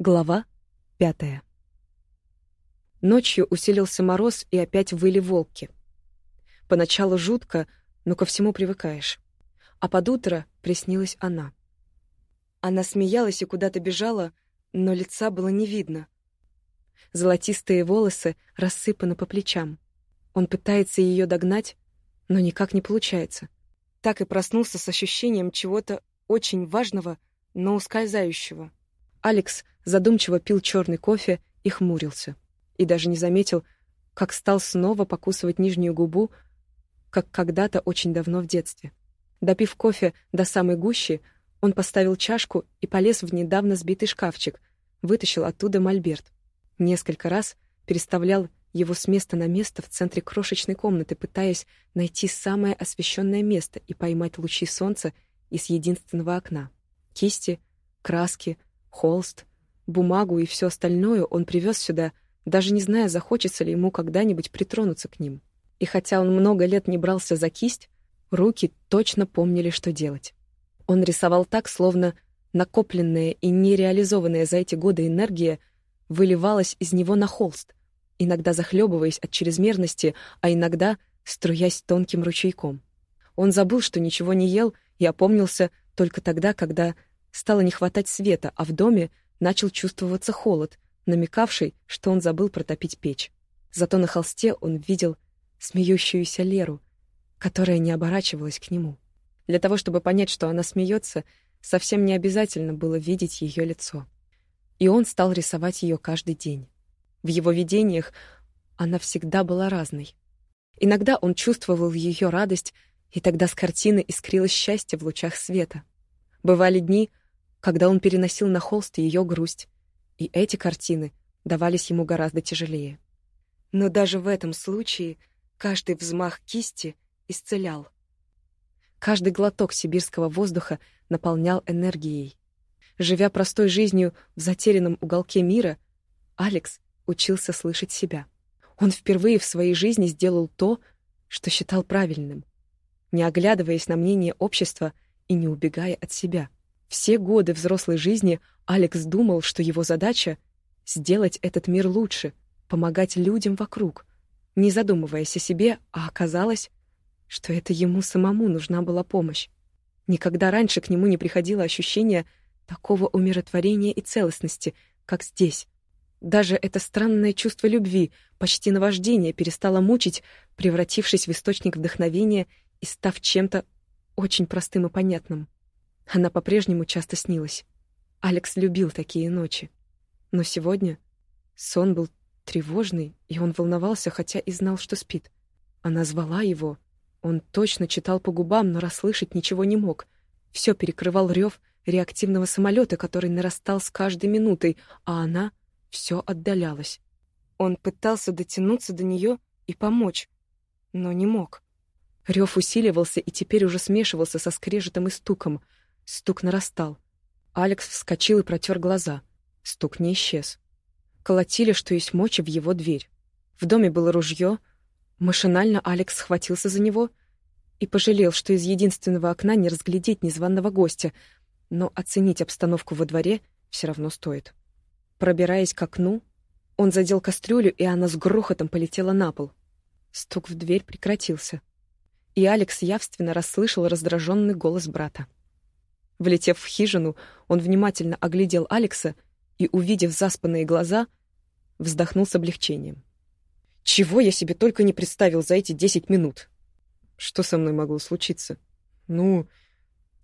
Глава пятая. Ночью усилился мороз, и опять выли волки. Поначалу жутко, но ко всему привыкаешь. А под утро приснилась она. Она смеялась и куда-то бежала, но лица было не видно. Золотистые волосы рассыпаны по плечам. Он пытается ее догнать, но никак не получается. Так и проснулся с ощущением чего-то очень важного, но ускользающего. Алекс задумчиво пил черный кофе и хмурился. И даже не заметил, как стал снова покусывать нижнюю губу, как когда-то очень давно в детстве. Допив кофе до самой гущи, он поставил чашку и полез в недавно сбитый шкафчик, вытащил оттуда мольберт. Несколько раз переставлял его с места на место в центре крошечной комнаты, пытаясь найти самое освещенное место и поймать лучи солнца из единственного окна. Кисти, краски, холст, бумагу и все остальное он привез сюда, даже не зная, захочется ли ему когда-нибудь притронуться к ним. И хотя он много лет не брался за кисть, руки точно помнили, что делать. Он рисовал так, словно накопленная и нереализованная за эти годы энергия выливалась из него на холст, иногда захлебываясь от чрезмерности, а иногда струясь тонким ручейком. Он забыл, что ничего не ел, и опомнился только тогда, когда стало не хватать света, а в доме начал чувствоваться холод, намекавший, что он забыл протопить печь. Зато на холсте он видел смеющуюся Леру, которая не оборачивалась к нему. Для того, чтобы понять, что она смеется, совсем не обязательно было видеть ее лицо. И он стал рисовать ее каждый день. В его видениях она всегда была разной. Иногда он чувствовал ее радость, и тогда с картины искрилось счастье в лучах света. Бывали дни, когда он переносил на холст ее грусть, и эти картины давались ему гораздо тяжелее. Но даже в этом случае каждый взмах кисти исцелял. Каждый глоток сибирского воздуха наполнял энергией. Живя простой жизнью в затерянном уголке мира, Алекс учился слышать себя. Он впервые в своей жизни сделал то, что считал правильным, не оглядываясь на мнение общества и не убегая от себя. Все годы взрослой жизни Алекс думал, что его задача — сделать этот мир лучше, помогать людям вокруг, не задумываясь о себе, а оказалось, что это ему самому нужна была помощь. Никогда раньше к нему не приходило ощущение такого умиротворения и целостности, как здесь. Даже это странное чувство любви, почти наваждение, перестало мучить, превратившись в источник вдохновения и став чем-то очень простым и понятным. Она по-прежнему часто снилась. Алекс любил такие ночи. Но сегодня сон был тревожный, и он волновался, хотя и знал, что спит. Она звала его. Он точно читал по губам, но расслышать ничего не мог. Все перекрывал рев реактивного самолета, который нарастал с каждой минутой, а она все отдалялась. Он пытался дотянуться до нее и помочь, но не мог. Рев усиливался и теперь уже смешивался со скрежетом и стуком. Стук нарастал. Алекс вскочил и протер глаза. Стук не исчез. Колотили, что есть мочи, в его дверь. В доме было ружье. Машинально Алекс схватился за него и пожалел, что из единственного окна не разглядеть незваного гостя, но оценить обстановку во дворе все равно стоит. Пробираясь к окну, он задел кастрюлю, и она с грохотом полетела на пол. Стук в дверь прекратился, и Алекс явственно расслышал раздраженный голос брата. Влетев в хижину, он внимательно оглядел Алекса и, увидев заспанные глаза, вздохнул с облегчением. «Чего я себе только не представил за эти десять минут? Что со мной могло случиться? Ну,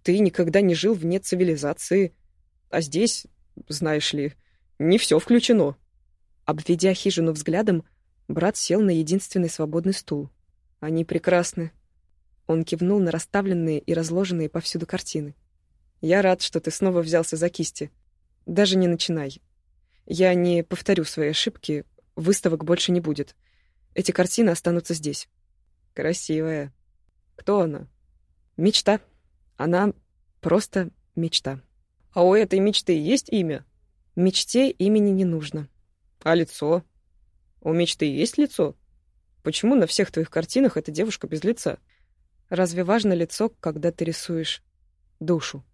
ты никогда не жил вне цивилизации, а здесь, знаешь ли, не все включено. Обведя хижину взглядом, брат сел на единственный свободный стул. Они прекрасны. Он кивнул на расставленные и разложенные повсюду картины. Я рад, что ты снова взялся за кисти. Даже не начинай. Я не повторю свои ошибки, выставок больше не будет. Эти картины останутся здесь. Красивая. Кто она? Мечта. Она просто мечта. А у этой мечты есть имя? Мечте имени не нужно. А лицо? У мечты есть лицо? Почему на всех твоих картинах эта девушка без лица? Разве важно лицо, когда ты рисуешь душу?